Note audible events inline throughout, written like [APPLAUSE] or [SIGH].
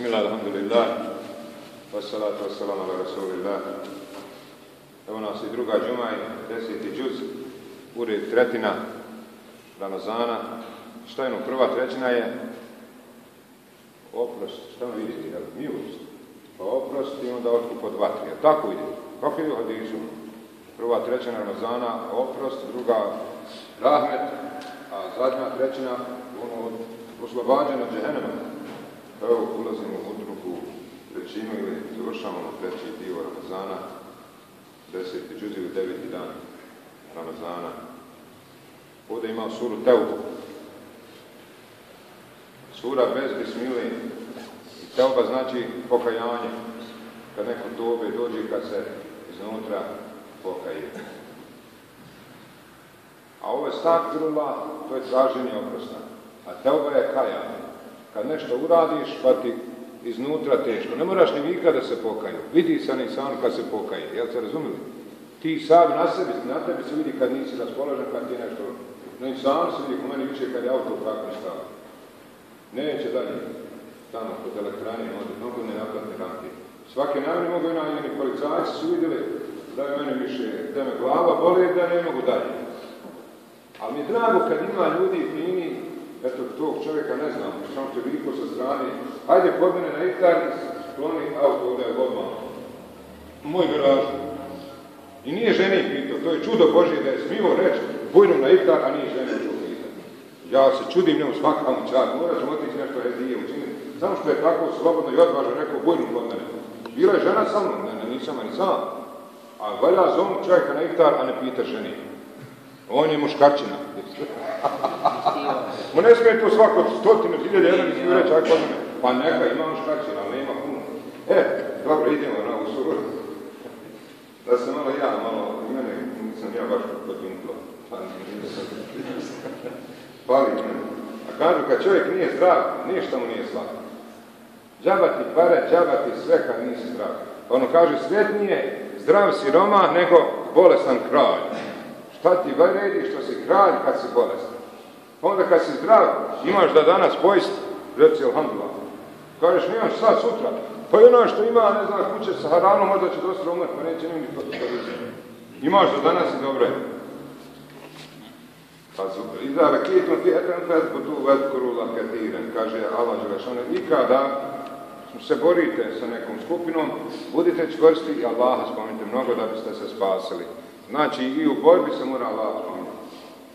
Bismillah, alhamdulillah, wassalatu wassalamu ala rasulillah. Evo nas i druga džuma i deseti džuz, ured tretina Ramazana. Šta je ono, prva trećina je oprost, šta ono vidite, jel, milost. Pa oprost i onda otkup od vatre, jel tako vidite? Kako je u hadisu? Prva trećina Ramazana, oprost, druga rahmet, a zadnja trećina ono od oslobađanja džehennema. Evo, ulazimo u drugu trećinu ili završavamo treći dio Ramazana, deseti džuz ili deveti dan Ramazana. Ovdje ima suru Teubu. Sura bez bismili. I Teuba znači pokajanje. Kad neko tobe dođe, kad se iznutra pokaje. A ovo je stakfirullah, to je traženje oprosta. A Teuba je kajanje. Kad nešto uradiš, pa ti iznutra teško. Ne moraš ni vikati da se pokaju. Vidi se ni sam kad se pokaje. Jel se razumili? Ti sam na sebi, na tebi se vidi kad nisi raspoložen, kad ti nešto... No i sam se vidi, meni više kad je auto tako stava. Neće dalje. Tamo kod elektrane, ovdje, mnogo ne naplatne ramke. Svake namjene mogu i najmeni policajci su vidjeli da je meni više, da me glava boli, da ne mogu dalje. Ali mi je drago kad ima ljudi fini, eto tog čovjeka ne znam, samo će viko sa strane, hajde kod mene na iftar skloni auto ovdje odmah. Moj garaž. I nije ženi pitao, to je čudo Božje da je smio reći, bujnom na iftar, a nije ženi čuo pitati. Ja se čudim njemu svakam čar, morat ćemo otići nešto hedije učiniti. Samo što je tako slobodno i odvažno rekao, bujnom kod mene. Bila je žena sa mnom, ne, ne, nisam ni sam. A valja zonu čovjeka na iftar, a ne pita ženi. On je muškarčina. Mu ne smije to svako stotinu, hiljada, jedan i smije reći, ako mene. Pa neka, ima muškarčina, ali nema puno. E, dobro, idemo na ovu suru. Da se malo ja, malo, mene, nisam ja baš kod vinkla. Pa. Pali mene. A kažu, kad čovjek nije zdrav, ništa mu nije slatko. Džabati pare, džabati sve kad nisi zdrav. Ono kaže, sretnije zdrav siroma nego bolesan kralj. Šta ti vredi što si kralj kad si bolestan? Onda kad si zdrav, imaš da danas pojist, reci alhamdulillah. Kažeš, nemaš sad sutra. Pa i ono što ima, ne znam, kuće sa haranom, možda će dosta umrti, pa neće nimi to Imaš da danas i dobro je. Pa iza rakitom fi etem fed budu vedkorula katiren, kaže Allah Želešane, i kada se borite sa nekom skupinom, budite čvrsti i Allaha spomenite mnogo da biste se spasili. Znači i u borbi se mora Allah spomenuti.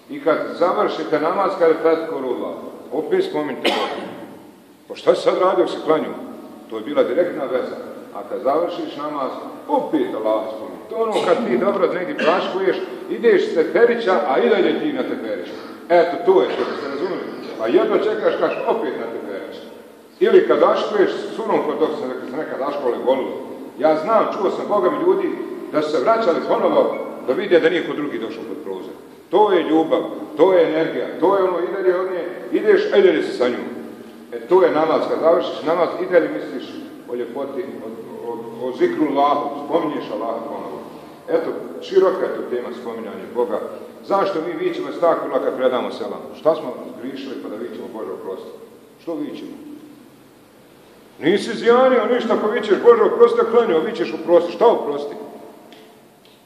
I kad završite namaz, kad je fetkorula, opet spomenite Boga. Pa šta se sad radi ako se klanju? To je bila direktna veza. A kad završiš namaz, opet Allah spomenuti. To ono kad ti dobro negdje praškuješ, ideš s teperića, a i dalje ti na teperića. Eto, to je, što se razumili. A jedno čekaš, kaš opet na teperića. Ili kad daškuješ surom kod dok se nekad daškole golilo. Ja znam, čuo sam Boga mi ljudi da su se vraćali ponovo da vide da niko drugi došao pod prozor. To je ljubav, to je energija, to je ono, i dalje od nje, ideš, a si sa njom. E to je namaz, kad završiš namaz, i dalje misliš o ljepoti, o, o, o zikru Allahu, spominješ Allah ponovo. Eto, široka je to tema spominjanja Boga. Zašto mi vićemo stakula kad predamo selam? Šta smo grišili pa da vićemo Bože oprosti? Što vićemo? Nisi zjanio ništa ako vićeš Bože oprosti, klanio, vićeš oprosti. Šta oprosti?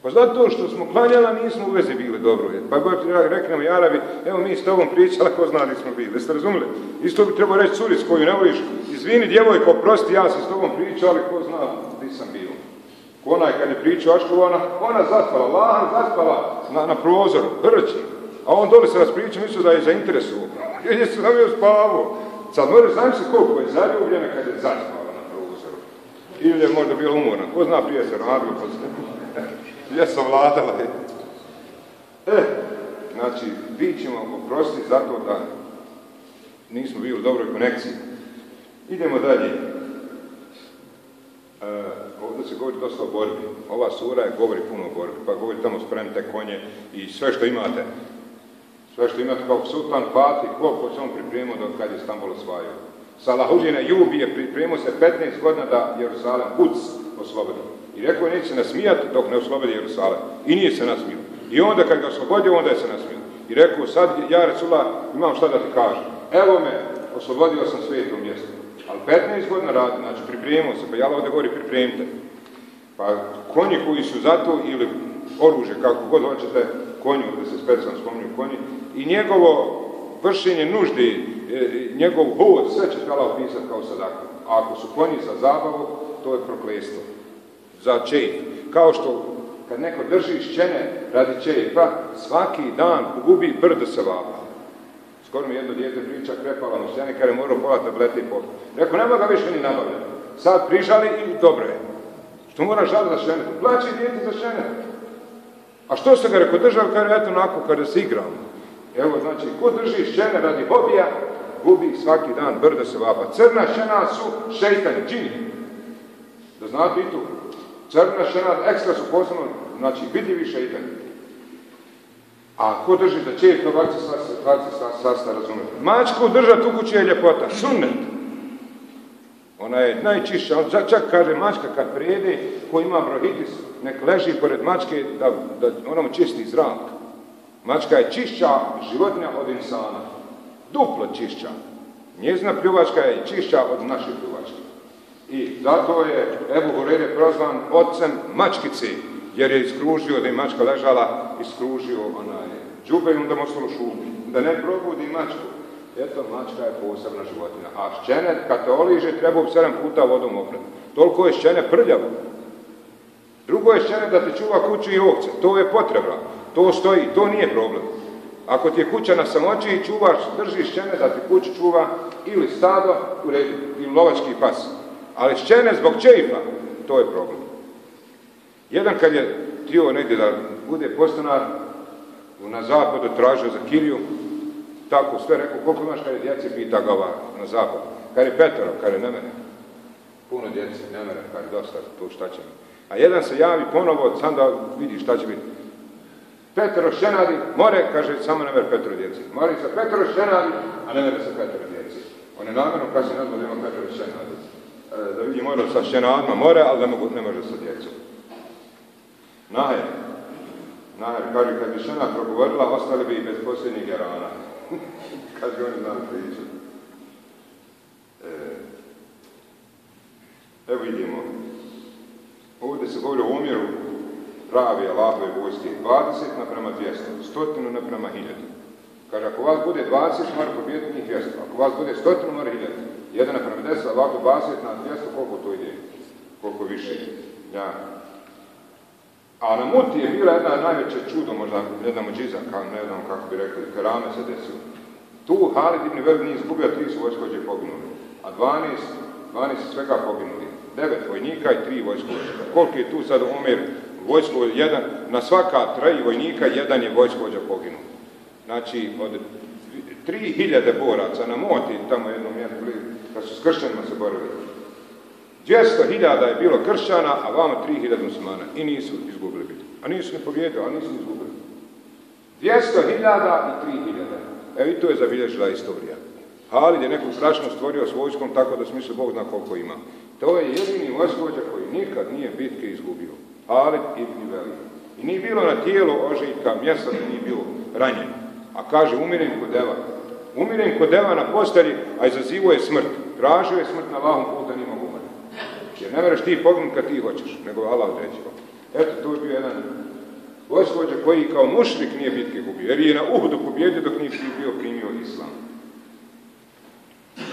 Pa zato što smo klanjali, nismo u vezi bili dobro. Pa god reknemo Jarabi, evo mi s tobom pričali, ko zna smo bili. Jeste razumeli? Isto bi trebao reći curic koju ne voliš, izvini djevojko, prosti, ja sam s tobom pričao, ali ko zna gdje sam bio. Onaj kad je pričao Ašku, ona, ona zaspala, lahan zaspala na, na prozoru, vrći. A on dole se raspričao, mislio da je zainteresuo. Jer je se nam je spavao. Sad možeš znam se koliko je zaljubljena kad je zaspala na prozoru. Ili je možda bio umoran. Ko zna prije se radio, pa Ja sam vladala. E, znači, vi ćemo oprostiti zato da nismo bili u dobroj konekciji. Idemo dalje. E, ovdje se govori dosta o borbi. Ova sura je govori puno o borbi, pa govori tamo spremite konje i sve što imate. Sve što imate kao sultan Fatih, koliko se on pripremio do kad je Stambol osvajao. Salahuđine Jubi je pripremio se 15 godina da Jerusalem, Kuc, oslobodi. I rekao je neće se nasmijati dok ne oslobodi Jerusalem. I nije se nasmio. I onda kad ga oslobodio, onda je se nasmio. I rekao, sad ja Resula imam šta da ti kažem. Evo me, oslobodio sam sveto mjesto. Ali 15 godina radi, znači pripremio se, pa ja ovdje govori pripremite. Pa konji koji su zato ili oružje, kako god hoćete, konju, da se specijalno spominju konji, i njegovo vršenje nužde, e, njegov hod, sve će tala opisati kao sadaku. A ako su konji za zabavu, to je proklestvo. Za čejf. Kao što kad neko drži šćene radi čejfa, svaki dan gubi brdo se vapa. Skoro mi jedno dijete priča, krepala mu šćene, kada je morao pola tablete i pol. Rekao, nema ga više ni nabavljati. Sad prižali i dobro je. Što mora žaliti za šćene? Plaći dijete za šćene. A što ste ga rekao držao, kada eto onako kada se igramo. Evo, znači, ko drži šćene radi hobija, gubi svaki dan brdo se vapa. Crna šćena su šeitani, džini. Da znate i tu. Crna šćena ekstra su posebno, znači, vidljivi šeitani. A ko drži da će to varci sasta razumjeti. Mačku držati u kući je ljepota, sunnet. Ona je najčišća, on čak kaže mačka kad prijede, ko ima brohitis, nek leži pored mačke da, da ona mu čisti zrak. Mačka je čišća životinja od insana. Duplo čišća. Njezina pljuvačka je čišća od naše pljuvačke. I zato je Ebu Hurere prozvan ocem mačkice, jer je iskružio da je mačka ležala, iskružio onaj džube i onda mu šupi. Da ne probudi mačku. Eto, mačka je posebna životinja. A šćene, kad te oliže, treba sedam puta vodom oprati. Toliko je šćene prljavo. Drugo je šćene da te čuva kuću i ovce. To je potreba. To stoji, to nije problem. Ako ti je kuća na samoći i čuvaš, držiš šćene da ti kuću čuva ili stado, u redu, ili lovački pas. Ali šćene zbog čeifa, to je problem. Jedan kad je htio negdje da bude postanar, na zapadu tražio za kiriju, tako sve rekao, koliko imaš kada je djece, pita ga na zapadu. Kad je petero, kad je ne mene. Puno djece, ne mene, kad je dosta, to šta će mi. A jedan se javi ponovo, sam da vidi šta će biti. Petero šenadi, more, kaže, samo ne mere petero djeci. Mori sa petero šenadi, a ne mere sa petero djeci. On je namjerno kasnije nazvao da ima petero šenadi. Da vidi mora sa šenadima more, ali ne, mogu, ne može sa djecom. Naher. Naher, kaže, kad bi šena progovorila, ostali bi i bez posljednjih gerana. [LAUGHS] kaže, oni znali priču. E, evo vidimo. Ovdje se govori o omjeru pravi Allahove vojske 20 naprema 200, stotinu naprema 1000. Kaže, ako vas bude 20, mora pobijediti njih 200. Ako vas bude stotinu, mora 1000. 1 naprema 10, ovako 20 na 200, koliko to ide? Koliko više? Ja. A na Muti je bila jedna najveća čudo, možda jedna muđiza, kao, ne znam kako bi rekli, karame se desilo. Tu Halid ibn Velid nije izgubio, tri su vojskođe poginuli, a 12, 12 svega poginuli. Devet vojnika i tri vojskovođe. Koliko je tu sad omjer vojsko jedan, na svaka tri vojnika jedan je vojskovođa poginuo. Znači, od tri hiljade boraca na moti, tamo jednom mjestu, kad su s kršćanima se borili, 200 hiljada je bilo kršćana, a vama 3000 muslimana. I nisu izgubili biti. A nisu ne pobjedili, a nisu izgubili. 200 hiljada i 3000. Evo i to je zabilježila istorija. Halid je neku strašno stvorio s vojskom tako da smisli Bog zna koliko ima. To je jedini vojskovođa koji nikad nije bitke izgubio. Halid ibn Velid. I nije bilo na tijelo ožiljka mjesta da nije bilo ranjen. A kaže, umirem kod deva. Umirem kod deva na postari, a izazivo je smrt. Tražio je smrt na lahom puta, nije mogu umreti. Jer ne mereš ti pognut kad ti hoćeš, nego Allah određivo. Eto, to je bio jedan vojskovođa koji kao mušrik nije bitke gubio, jer je na Uhudu pobjedio dok nije bio primio islam.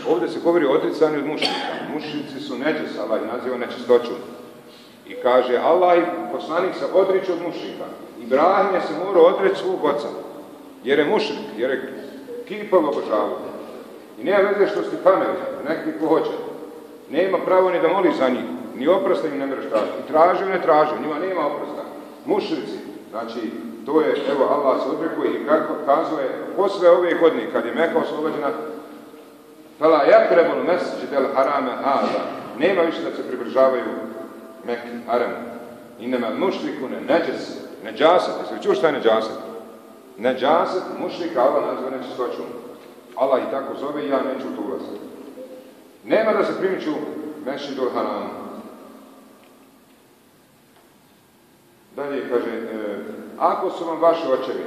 Ovdje se govori o od mušnika. Mušnici su neđes, Allah naziva nečistoću. I kaže, Allah i poslanik se odriče od mušnika. Ibrahim je se morao odreći svog oca. Jer je mušnik, jer je kipal obožavao. I nema veze što si pametan, neki ko hoće. Nema pravo ni da moli za njih, ni oprosta im ne mreš. I traži ne traži, njima nema oprosta. Mušnici, znači, to je, evo, Allah se odrekuje i kako kazuje, posle ove godine, kad je Meka oslobođena, Fala yakrebul mesjid el harame hada. Nema više da se približavaju Mekke, harem. Inema mušriku ne neđes, neđaset. Jesi li čuo šta je neđaset? Neđaset, mušrika Allah nazva nečistoćom. Allah i tako zove i ja neću tu ulaziti. Nema da se primiču mesjidu haramu. Dalje kaže, e, ako su vam vaši očevi,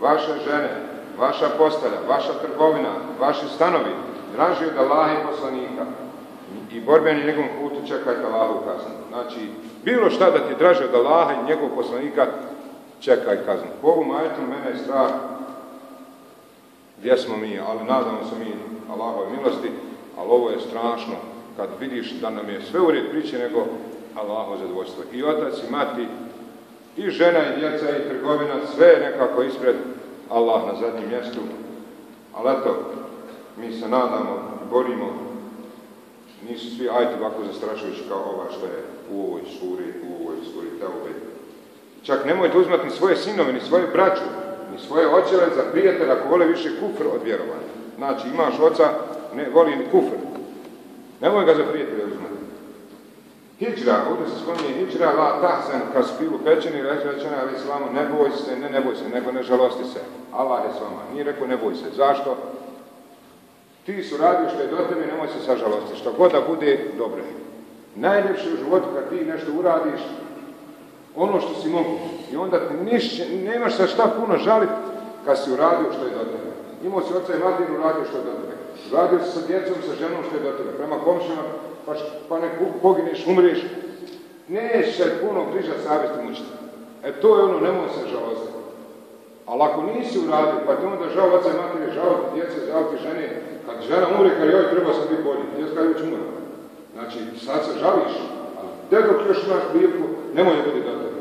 vaše žene, vaša postelja, vaša trgovina, vaši stanovi, draži od Allaha i poslanika i borbeni njegovom putu čekajte Allahu kaznu. Znači, bilo šta da ti draže od Allaha i njegovog poslanika, čekaj kaznu. Po ovom mene je strah gdje smo mi, ali nadamo se mi Allahove milosti, ali ovo je strašno kad vidiš da nam je sve u red priče nego Allaho zadovoljstvo. I otac i mati, i žena i djeca i trgovina, sve je nekako ispred Allah na zadnjem mjestu. Ali eto, mi se nadamo, borimo, nisu svi ajti ovako zastrašujući kao ova što je u ovoj suri, u ovoj suri Teube. Čak nemojte uzmati ni svoje sinove, ni svoje braću, ni svoje očeve za prijatelja ako vole više kufr od vjerovanja. Znači imaš oca, ne voli ni kufr. Nemoj ga za prijatelja uzmati. Hidžra, ovdje se spominje hijđra, la tahsen, kad su pilu pečeni, reći rečena, ali islamu, ne boj se, ne, ne boj se, nego ne žalosti se. Allah je s vama. Nije rekao ne boj se. Zašto? Ti su radio što je do tebe, nemoj se sažalosti. Što god da bude, dobro Najljepše u životu kad ti nešto uradiš, ono što si mogu. I onda niš, nemaš sa šta puno žaliti kad si uradio što je do tebe. Imao si oca i matinu, uradio što je do tebe. Radio si sa djecom, sa ženom što je do tebe. Prema komšima, pa, pa ne pogineš, umriješ. Neće puno griža savjesti mučiti. E to je ono, nemoj se žalostiti. Ali ako nisi uradio, pa ti onda žao oca i matine, žao ti djece, žao ti žene, kad žena umre, kad joj treba sam biti bolji, djec kad već umre. Znači, sad se žališ, ali te dok još imaš priliku, nemoj budi do tebe.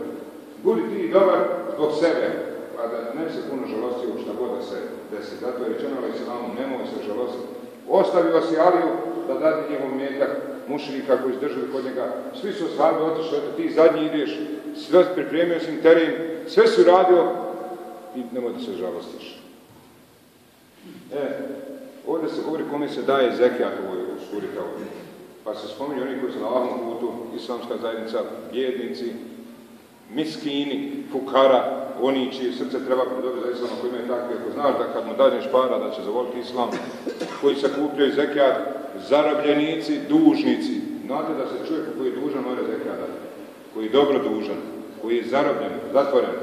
Budi ti dobar zbog sebe, pa da ne se puno žalostio šta god da se desi. Zato je rečeno ali islamu, nemoj se žalostiti. Ostavio si Aliju da dati njegov metak mušnika koji izdržali kod njega. Svi su osvabi otišli, eto ti zadnji ideš, sve pripremio si teren, sve su radio i nemoj da se žalostiš. E, ovdje se govori kome se daje zekijat u ovoj suri Pa se spominju oni koji su na lahom putu, islamska zajednica, bjednici, miskini, fukara, oni čije srce treba pridobiti za islam, koji imaju takve, ako znaš da kad mu dadneš para da će zavoliti islam, koji se kupljaju zekijat, zarobljenici, dužnici. Znate da se čovjek koji je dužan mora zekijat koji je dobro dužan, koji je zarobljen, zatvoren.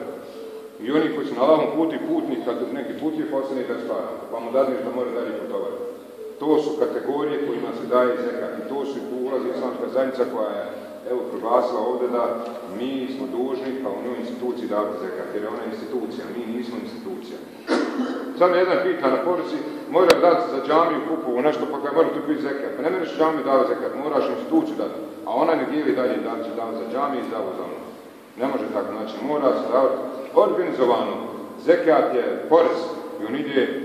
I oni koji su na lavom putu i putni, kad neki put je poslani bez para, pa mu dadneš da mora dalje putovati. To su kategorije kojima se daje zekat i to su i ulazi islamska zajednica koja je evo proglasila ovdje da mi smo dužni kao njoj instituciji dati zekat, jer je ona institucija, mi nismo institucija. Sad me jedan pita na poruci, mora dati za džamiju kupovu nešto, pa kaj mora tu biti zekat. Pa ne možeš džamiju dati zekat, moraš instituciju dati. A ona ne dijeli dalje da će dati za džamiju i za ono. Ne može tako, znači mora se davati organizovano. Zekat je porez i on ide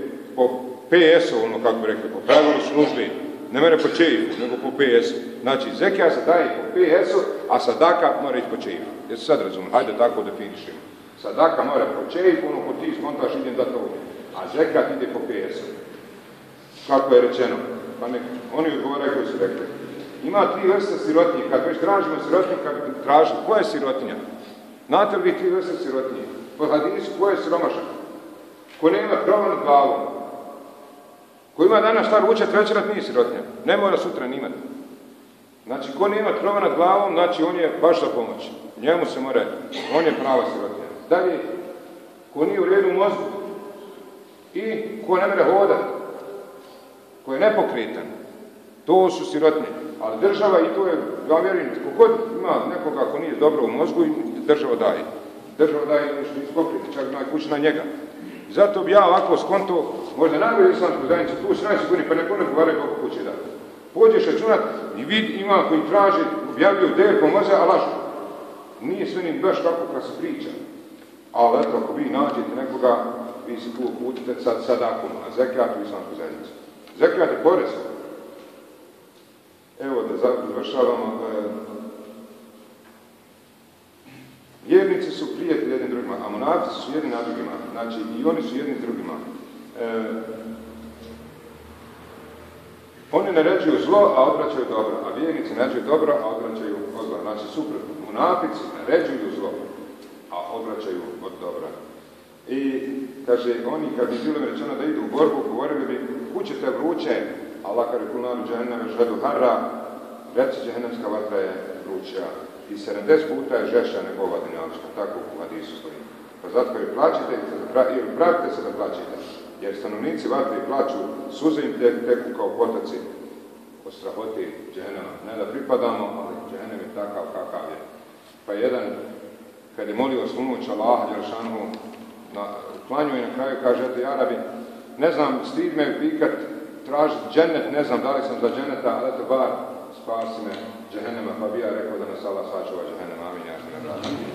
PS-u, ono kako bi rekli, po pravilu službi ne mene po čejifu, nego po PS-u. Znači, zekija se daje po PS-u, a sadaka mora ići po čejifu. Jesi sad razumio? Hajde tako definišemo. Sadaka mora po čejifu, ono ko ti skontaš idem da to A zekat ide po PS-u. Kako je rečeno? Pa nek, oni odgovaraju koji su rekli. Ima tri vrste sirotinje. Kad već tražimo sirotinje, kad tražimo, koja je sirotinja? Znate li vi tri vrste sirotinje? Po hadisu, ko je siromašan? Ko nema krova nad glavom, Ko ima danas šta ručat večerat nije sirotinja. Ne mora sutra nimati. Znači, ko nema krova nad glavom, znači on je baš za pomoć. Njemu se mora, on je prava sirotinja. Dalje, ko nije u redu mozgu i ko ne mere hodat, ko je nepokretan, to su sirotnje. Ali država, i to je, ja vjerujem, kogod ima nekoga ko nije dobro u mozgu, država daje. Država daje nešto iz čak na kući na njega. Zato bi ja ovako skonto, možda najbolje islamsku zajednicu, tu si najsigurniji, pa neko ne govaraju koliko kuće da. Pođeš računat i vid ima koji traže, objavljuju je pomoze, a lažu. Nije sve ni baš tako kad se priča. Ali eto, ako vi nađete nekoga, vi se tu uputite sad sadakom na zekijat u islamsku zajednicu. Zekijat je porez. Evo da završavamo. Vjernici su prijatelji jednim drugima, a monafici su jedni na drugima. Znači i oni su jedni drugima. E, oni naređuju zlo, a odvraćaju dobro. A vjernici naređuju dobro, a odvraćaju od zla. Znači suprotno. Monafici naređuju zlo, a odvraćaju od dobra. I kaže, oni kad bi bilo rečeno da idu u borbu, govorili bi, kućete vruće, Allah kaže kulnaru džahenneme žvedu harra, reci džahennemska vatra je vruća i 70 puta je žešća nego ova tako u hadisu stoji. Pa zato kaže, plaćite ili pravite se da plaćate. Jer stanovnici vatre plaću, suze im teku kao potoci od strahoti džehennema. Ne da pripadamo, ali džehennem je takav kakav je. Pa jedan, kad je molio slunuć Allaha Đelšanu, na klanju i na kraju kaže, eto Arabi, ne znam, stid me pikat, tražiti džennet, ne znam da li sam za dženeta, ali eto bar spasi me džehennema, pa bi ja rekao da nas Allah sačuva džehennem, amin, ja sam